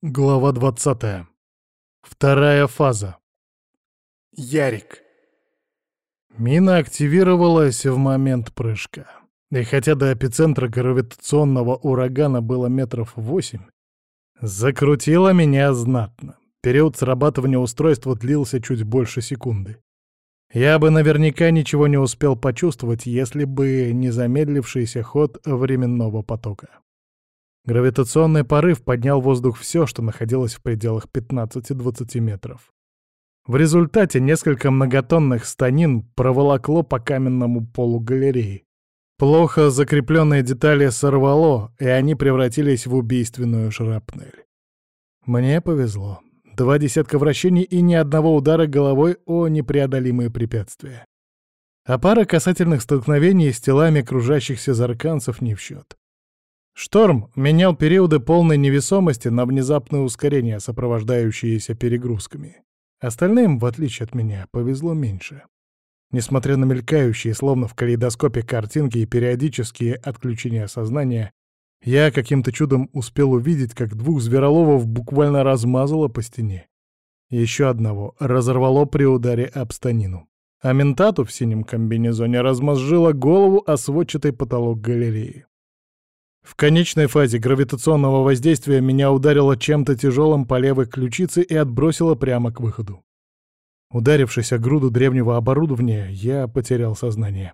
Глава 20. Вторая фаза. Ярик. Мина активировалась в момент прыжка. И хотя до эпицентра гравитационного урагана было метров восемь, закрутила меня знатно. Период срабатывания устройства длился чуть больше секунды. Я бы наверняка ничего не успел почувствовать, если бы не замедлившийся ход временного потока. Гравитационный порыв поднял в воздух все, что находилось в пределах 15-20 метров. В результате несколько многотонных станин проволокло по каменному полу галереи. Плохо закрепленные детали сорвало, и они превратились в убийственную шрапнель. Мне повезло. Два десятка вращений и ни одного удара головой о непреодолимые препятствия. А пара касательных столкновений с телами кружащихся зарканцев не в счет. Шторм менял периоды полной невесомости на внезапное ускорение, сопровождающиеся перегрузками. Остальным, в отличие от меня, повезло меньше. Несмотря на мелькающие, словно в калейдоскопе, картинки и периодические отключения сознания, я каким-то чудом успел увидеть, как двух звероловов буквально размазало по стене. Еще одного разорвало при ударе об станину. А ментату в синем комбинезоне размозжило голову о сводчатый потолок галереи. В конечной фазе гравитационного воздействия меня ударило чем-то тяжелым по левой ключице и отбросило прямо к выходу. Ударившись о груду древнего оборудования, я потерял сознание.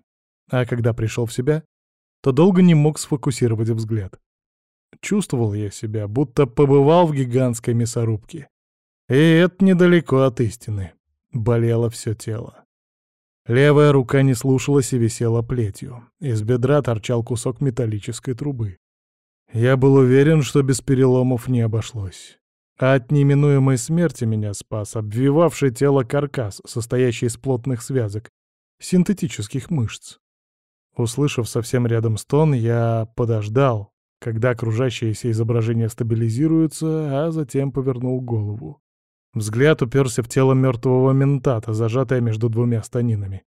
А когда пришел в себя, то долго не мог сфокусировать взгляд. Чувствовал я себя, будто побывал в гигантской мясорубке. И это недалеко от истины. Болело все тело. Левая рука не слушалась и висела плетью. Из бедра торчал кусок металлической трубы. Я был уверен, что без переломов не обошлось. А от неминуемой смерти меня спас обвивавший тело каркас, состоящий из плотных связок, синтетических мышц. Услышав совсем рядом стон, я подождал, когда окружающееся изображение стабилизируется, а затем повернул голову. Взгляд уперся в тело мертвого ментата, зажатое между двумя станинами.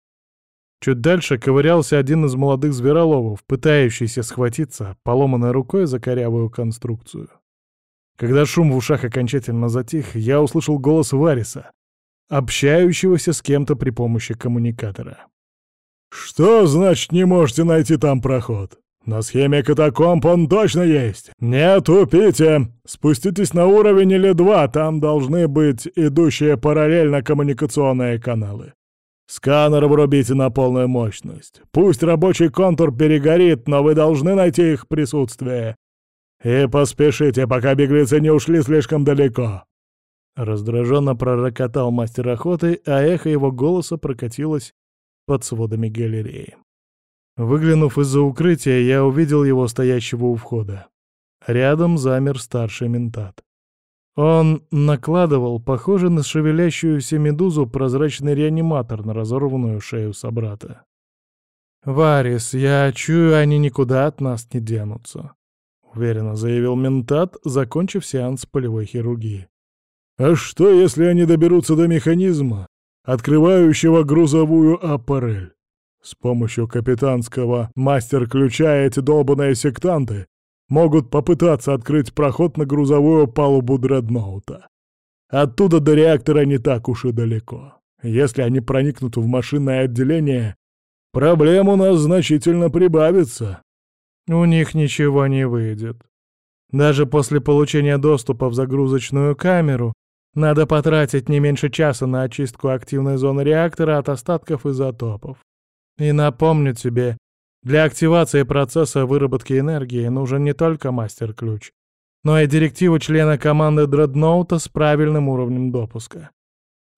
Чуть дальше ковырялся один из молодых звероловов, пытающийся схватиться поломанной рукой за корявую конструкцию. Когда шум в ушах окончательно затих, я услышал голос Вариса, общающегося с кем-то при помощи коммуникатора. «Что значит не можете найти там проход? На схеме катакомб он точно есть. Не тупите! Спуститесь на уровень или два, там должны быть идущие параллельно коммуникационные каналы. Сканер врубите на полную мощность. Пусть рабочий контур перегорит, но вы должны найти их присутствие. И поспешите, пока беглецы не ушли слишком далеко. Раздраженно пророкотал мастер охоты, а эхо его голоса прокатилось под сводами галереи. Выглянув из-за укрытия, я увидел его стоящего у входа. Рядом замер старший ментат. Он накладывал, похоже на шевелящуюся медузу, прозрачный реаниматор на разорванную шею собрата. «Варис, я чую, они никуда от нас не денутся», — уверенно заявил ментат, закончив сеанс полевой хирургии. «А что, если они доберутся до механизма, открывающего грузовую аппарель? С помощью капитанского мастер-ключа эти долбаные сектанты могут попытаться открыть проход на грузовую палубу дредноута. Оттуда до реактора не так уж и далеко. Если они проникнут в машинное отделение, проблем у нас значительно прибавится. У них ничего не выйдет. Даже после получения доступа в загрузочную камеру надо потратить не меньше часа на очистку активной зоны реактора от остатков изотопов. И напомню тебе, для активации процесса выработки энергии нужен не только мастер-ключ, но и директива члена команды Дредноута с правильным уровнем допуска.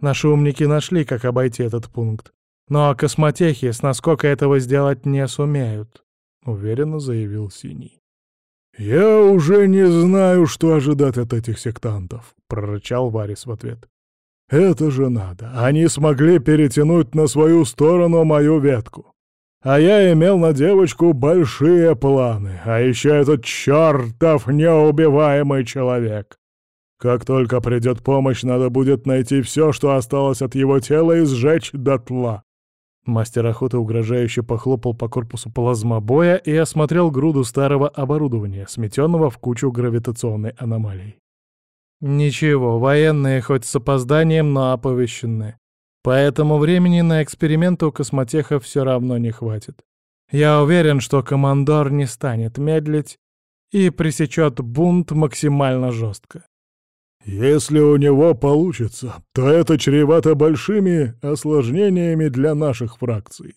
Наши умники нашли, как обойти этот пункт. Но космотехи с насколько этого сделать не сумеют, — уверенно заявил Синий. «Я уже не знаю, что ожидать от этих сектантов», — прорычал Варис в ответ. «Это же надо. Они смогли перетянуть на свою сторону мою ветку. А я имел на девочку большие планы, а еще этот чертов неубиваемый человек. Как только придет помощь, надо будет найти все, что осталось от его тела, и сжечь дотла. Мастер охоты угрожающе похлопал по корпусу плазмобоя и осмотрел груду старого оборудования, сметенного в кучу гравитационной аномалий. Ничего, военные хоть с опозданием, но оповещены. Поэтому времени на эксперименты у космотехов все равно не хватит. Я уверен, что командор не станет медлить и пресечет бунт максимально жестко. Если у него получится, то это чревато большими осложнениями для наших фракций.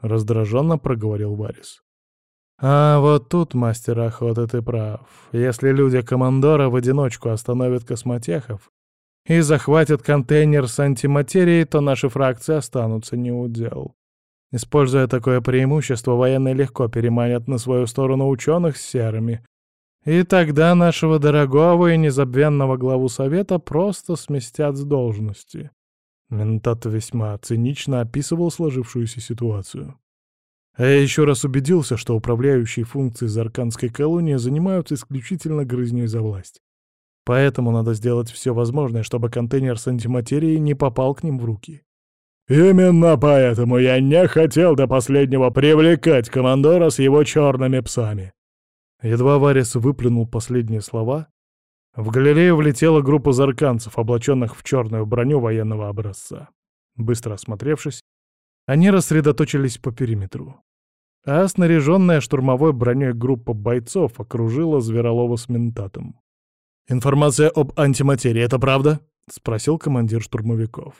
Раздраженно проговорил Варис. А вот тут, мастер охоты, ты прав. Если люди командора в одиночку остановят космотехов и захватят контейнер с антиматерией, то наши фракции останутся неудел. Используя такое преимущество, военные легко переманят на свою сторону ученых с серыми, и тогда нашего дорогого и незабвенного главу совета просто сместят с должности. Ментат весьма цинично описывал сложившуюся ситуацию. А я еще раз убедился, что управляющие функции Зарканской колонии занимаются исключительно грызней за власть. Поэтому надо сделать все возможное, чтобы контейнер с антиматерией не попал к ним в руки. «Именно поэтому я не хотел до последнего привлекать командора с его черными псами», Едва Варис выплюнул последние слова, в галерею влетела группа зарканцев, облаченных в черную броню военного образца. Быстро осмотревшись, они рассредоточились по периметру. А снаряженная штурмовой броней группа бойцов окружила Зверолова с ментатом. «Информация об антиматерии — это правда?» — спросил командир штурмовиков.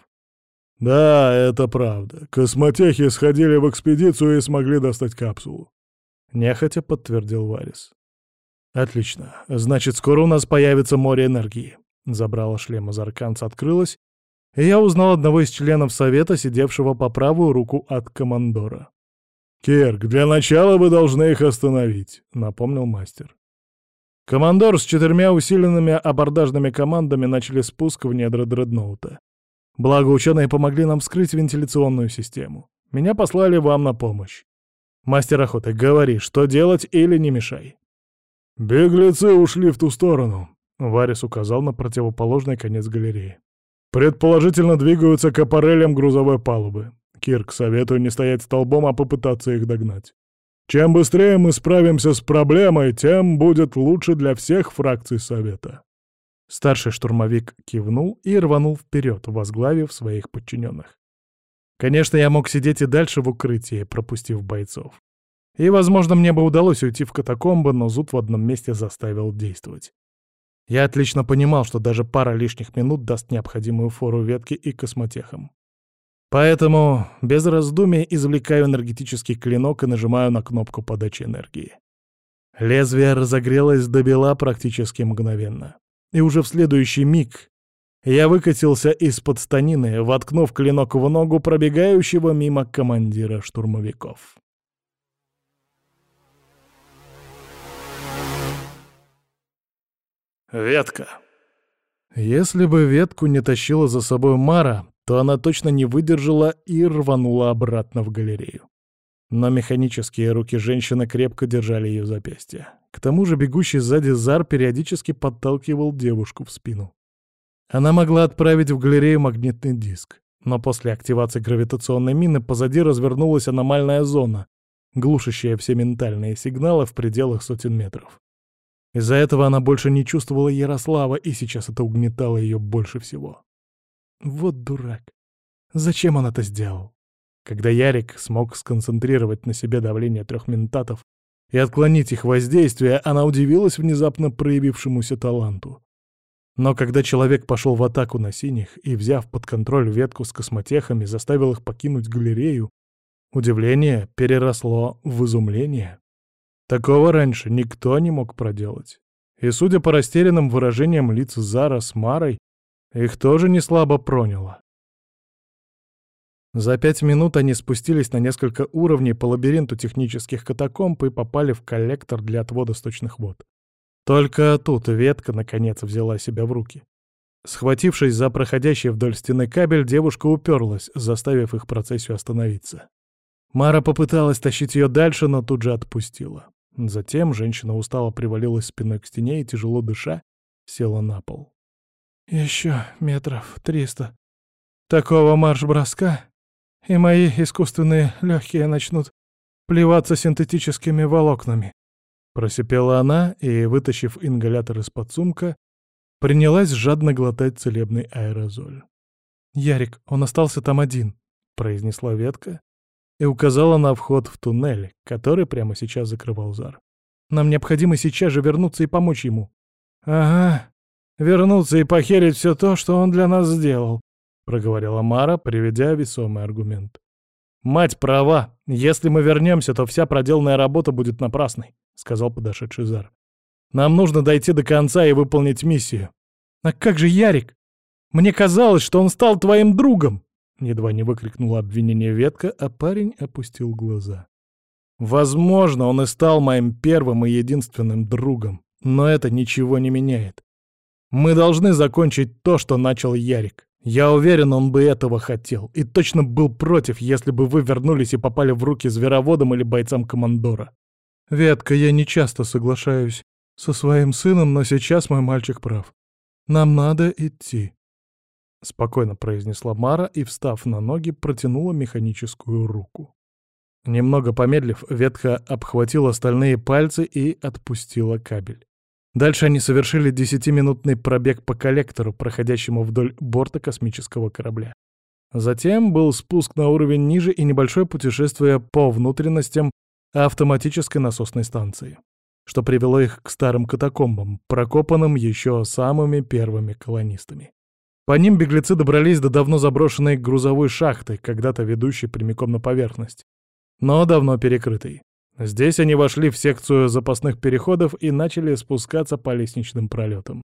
«Да, это правда. Космотехи сходили в экспедицию и смогли достать капсулу. — нехотя подтвердил Варис. «Отлично. Значит, скоро у нас появится море энергии». Забрала шлем из арканца открылась, и я узнал одного из членов совета, сидевшего по правую руку от командора. «Кирк, для начала вы должны их остановить», — напомнил мастер. Командор с четырьмя усиленными абордажными командами начали спуск в недра дредноута. Благо, ученые помогли нам вскрыть вентиляционную систему. Меня послали вам на помощь. Мастер охоты, говори, что делать или не мешай. Беглецы ушли в ту сторону. Варис указал на противоположный конец галереи. Предположительно двигаются к аппарелям грузовой палубы. Кирк, советую не стоять столбом, а попытаться их догнать. Чем быстрее мы справимся с проблемой, тем будет лучше для всех фракций Совета. Старший штурмовик кивнул и рванул вперед, возглавив своих подчиненных. Конечно, я мог сидеть и дальше в укрытии, пропустив бойцов. И, возможно, мне бы удалось уйти в катакомбы, но зуд в одном месте заставил действовать. Я отлично понимал, что даже пара лишних минут даст необходимую фору ветке и космотехам. Поэтому без раздумий извлекаю энергетический клинок и нажимаю на кнопку подачи энергии. Лезвие разогрелось до бела практически мгновенно. И уже в следующий миг я выкатился из-под станины, воткнув клинок в ногу пробегающего мимо командира штурмовиков. Ветка. Если бы ветку не тащила за собой Мара, то она точно не выдержала и рванула обратно в галерею. Но механические руки женщины крепко держали ее запястье. К тому же бегущий сзади Зар периодически подталкивал девушку в спину. Она могла отправить в галерею магнитный диск, но после активации гравитационной мины позади развернулась аномальная зона, глушащая все ментальные сигналы в пределах сотен метров. Из-за этого она больше не чувствовала Ярослава, и сейчас это угнетало ее больше всего. Вот дурак. Зачем он это сделал? Когда Ярик смог сконцентрировать на себе давление трех ментатов и отклонить их воздействие, она удивилась внезапно проявившемуся таланту. Но когда человек пошел в атаку на синих и, взяв под контроль ветку с космотехами, заставил их покинуть галерею, удивление переросло в изумление. Такого раньше никто не мог проделать. И, судя по растерянным выражениям лиц Зара с Марой, их тоже не слабо проняло. За пять минут они спустились на несколько уровней по лабиринту технических катакомб и попали в коллектор для отвода сточных вод. Только тут ветка, наконец, взяла себя в руки. Схватившись за проходящий вдоль стены кабель, девушка уперлась, заставив их процессию остановиться. Мара попыталась тащить ее дальше, но тут же отпустила. Затем женщина устало привалилась спиной к стене и, тяжело дыша, села на пол. «Еще метров триста. Такого марш-броска, и мои искусственные легкие начнут плеваться синтетическими волокнами. Просипела она и, вытащив ингалятор из-под сумка, принялась жадно глотать целебный аэрозоль. «Ярик, он остался там один», — произнесла ветка и указала на вход в туннель, который прямо сейчас закрывал Зар. «Нам необходимо сейчас же вернуться и помочь ему». «Ага, вернуться и похерить все то, что он для нас сделал», — проговорила Мара, приведя весомый аргумент. «Мать права. Если мы вернемся, то вся проделанная работа будет напрасной», — сказал подошедший Зар. «Нам нужно дойти до конца и выполнить миссию». «А как же Ярик? Мне казалось, что он стал твоим другом!» Едва не выкрикнула обвинение ветка, а парень опустил глаза. «Возможно, он и стал моим первым и единственным другом, но это ничего не меняет. Мы должны закончить то, что начал Ярик. Я уверен, он бы этого хотел, и точно был против, если бы вы вернулись и попали в руки звероводам или бойцам командора. Ветка, я не часто соглашаюсь со своим сыном, но сейчас мой мальчик прав. Нам надо идти. — спокойно произнесла Мара и, встав на ноги, протянула механическую руку. Немного помедлив, ветка обхватила стальные пальцы и отпустила кабель. Дальше они совершили десятиминутный пробег по коллектору, проходящему вдоль борта космического корабля. Затем был спуск на уровень ниже и небольшое путешествие по внутренностям автоматической насосной станции, что привело их к старым катакомбам, прокопанным еще самыми первыми колонистами. По ним беглецы добрались до давно заброшенной грузовой шахты, когда-то ведущей прямиком на поверхность, но давно перекрытой. Здесь они вошли в секцию запасных переходов и начали спускаться по лестничным пролетам.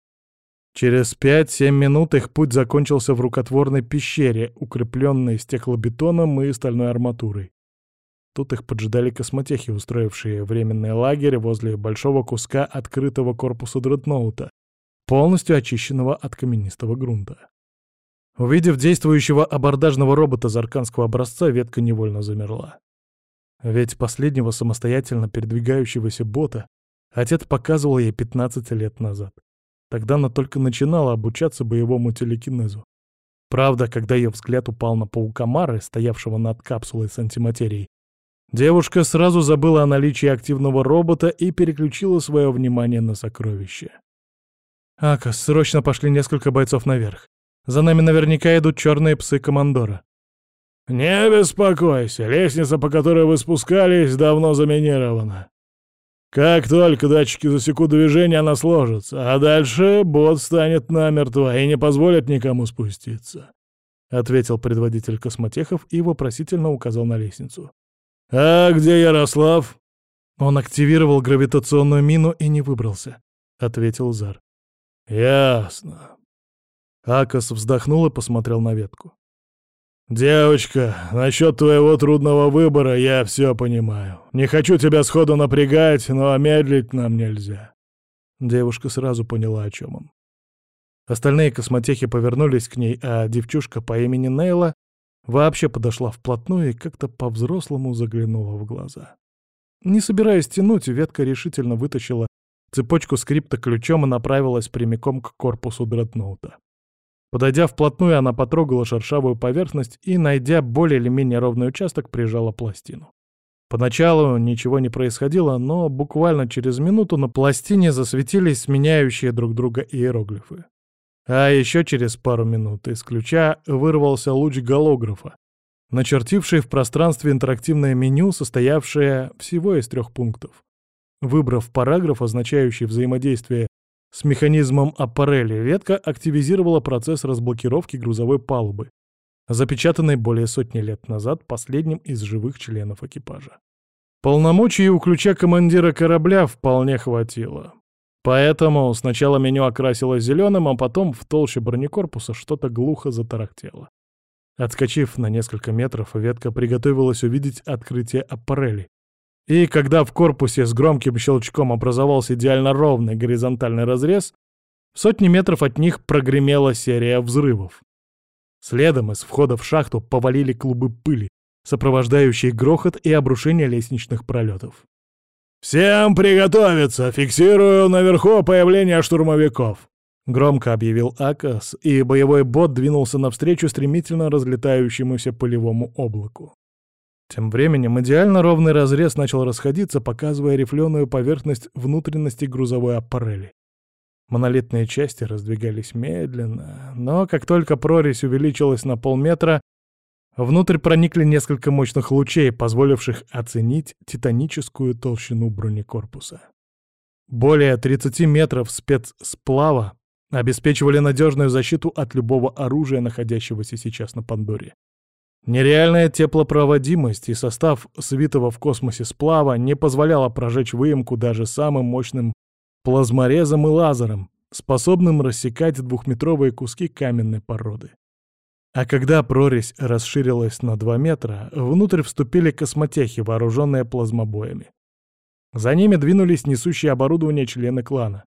Через 5-7 минут их путь закончился в рукотворной пещере, укрепленной стеклобетоном и стальной арматурой. Тут их поджидали космотехи, устроившие временный лагерь возле большого куска открытого корпуса дредноута, полностью очищенного от каменистого грунта. Увидев действующего абордажного робота зарканского образца, ветка невольно замерла. Ведь последнего самостоятельно передвигающегося бота отец показывал ей 15 лет назад. Тогда она только начинала обучаться боевому телекинезу. Правда, когда ее взгляд упал на паука Мары, стоявшего над капсулой с антиматерией, девушка сразу забыла о наличии активного робота и переключила свое внимание на сокровище. «Акас, срочно пошли несколько бойцов наверх. За нами наверняка идут черные псы командора. «Не беспокойся, лестница, по которой вы спускались, давно заминирована. Как только датчики засекут движение, она сложится, а дальше бот станет намертво и не позволит никому спуститься», — ответил предводитель космотехов и вопросительно указал на лестницу. «А где Ярослав?» «Он активировал гравитационную мину и не выбрался», — ответил Зар. «Ясно. Акос вздохнул и посмотрел на ветку. «Девочка, насчет твоего трудного выбора я все понимаю. Не хочу тебя сходу напрягать, но медлить нам нельзя». Девушка сразу поняла, о чем он. Остальные космотехи повернулись к ней, а девчушка по имени Нейла вообще подошла вплотную и как-то по-взрослому заглянула в глаза. Не собираясь тянуть, ветка решительно вытащила цепочку скрипта ключом и направилась прямиком к корпусу дредноута. Подойдя вплотную, она потрогала шершавую поверхность и, найдя более или менее ровный участок, прижала пластину. Поначалу ничего не происходило, но буквально через минуту на пластине засветились сменяющие друг друга иероглифы. А еще через пару минут из ключа вырвался луч голографа, начертивший в пространстве интерактивное меню, состоявшее всего из трех пунктов. Выбрав параграф, означающий взаимодействие с механизмом аппарели ветка активизировала процесс разблокировки грузовой палубы, запечатанной более сотни лет назад последним из живых членов экипажа. Полномочий у ключа командира корабля вполне хватило. Поэтому сначала меню окрасилось зеленым, а потом в толще бронекорпуса что-то глухо затарахтело. Отскочив на несколько метров, ветка приготовилась увидеть открытие аппарели, и когда в корпусе с громким щелчком образовался идеально ровный горизонтальный разрез, сотни метров от них прогремела серия взрывов. Следом из входа в шахту повалили клубы пыли, сопровождающие грохот и обрушение лестничных пролетов. «Всем приготовиться! Фиксирую наверху появление штурмовиков!» Громко объявил Акас, и боевой бот двинулся навстречу стремительно разлетающемуся пылевому облаку. Тем временем идеально ровный разрез начал расходиться, показывая рифленую поверхность внутренности грузовой аппарели. Монолитные части раздвигались медленно, но как только прорезь увеличилась на полметра, внутрь проникли несколько мощных лучей, позволивших оценить титаническую толщину бронекорпуса. Более 30 метров спецсплава обеспечивали надежную защиту от любого оружия, находящегося сейчас на Пандоре. Нереальная теплопроводимость и состав свитого в космосе сплава не позволяла прожечь выемку даже самым мощным плазморезом и лазером, способным рассекать двухметровые куски каменной породы. А когда прорезь расширилась на 2 метра, внутрь вступили космотехи, вооруженные плазмобоями. За ними двинулись несущие оборудование члены клана.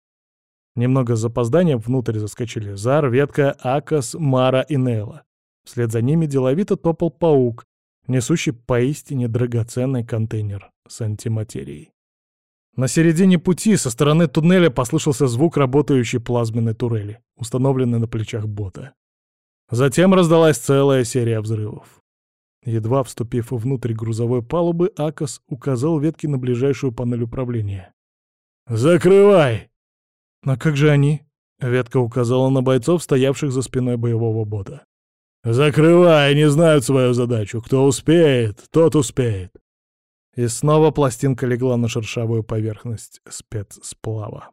Немного с запозданием внутрь заскочили Зар, Ветка, Акас, Мара и Нейла. Вслед за ними деловито топал паук, несущий поистине драгоценный контейнер с антиматерией. На середине пути со стороны туннеля послышался звук работающей плазменной турели, установленной на плечах бота. Затем раздалась целая серия взрывов. Едва вступив внутрь грузовой палубы, Акос указал ветки на ближайшую панель управления. «Закрывай!» «А как же они?» — ветка указала на бойцов, стоявших за спиной боевого бота. «Закрывай, не знают свою задачу. Кто успеет, тот успеет». И снова пластинка легла на шершавую поверхность спецсплава.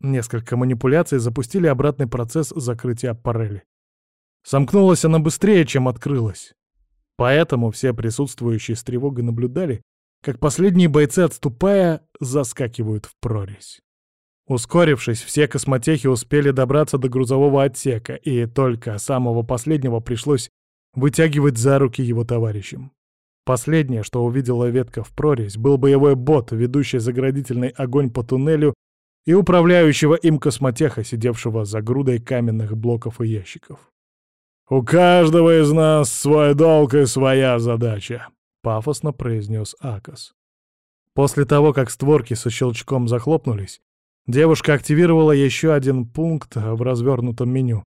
Несколько манипуляций запустили обратный процесс закрытия аппарели. Сомкнулась она быстрее, чем открылась. Поэтому все присутствующие с тревогой наблюдали, как последние бойцы, отступая, заскакивают в прорезь. Ускорившись, все космотехи успели добраться до грузового отсека, и только самого последнего пришлось вытягивать за руки его товарищам. Последнее, что увидела ветка в прорезь, был боевой бот, ведущий заградительный огонь по туннелю и управляющего им космотеха, сидевшего за грудой каменных блоков и ящиков. «У каждого из нас свой долг и своя задача», — пафосно произнес Акос. После того, как створки со щелчком захлопнулись, девушка активировала еще один пункт в развернутом меню.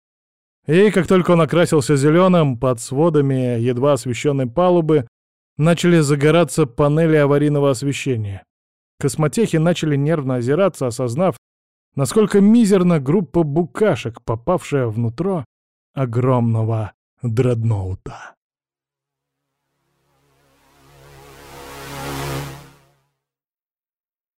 И как только он окрасился зеленым, под сводами едва освещенной палубы начали загораться панели аварийного освещения. Космотехи начали нервно озираться, осознав, насколько мизерна группа букашек, попавшая внутрь огромного дредноута.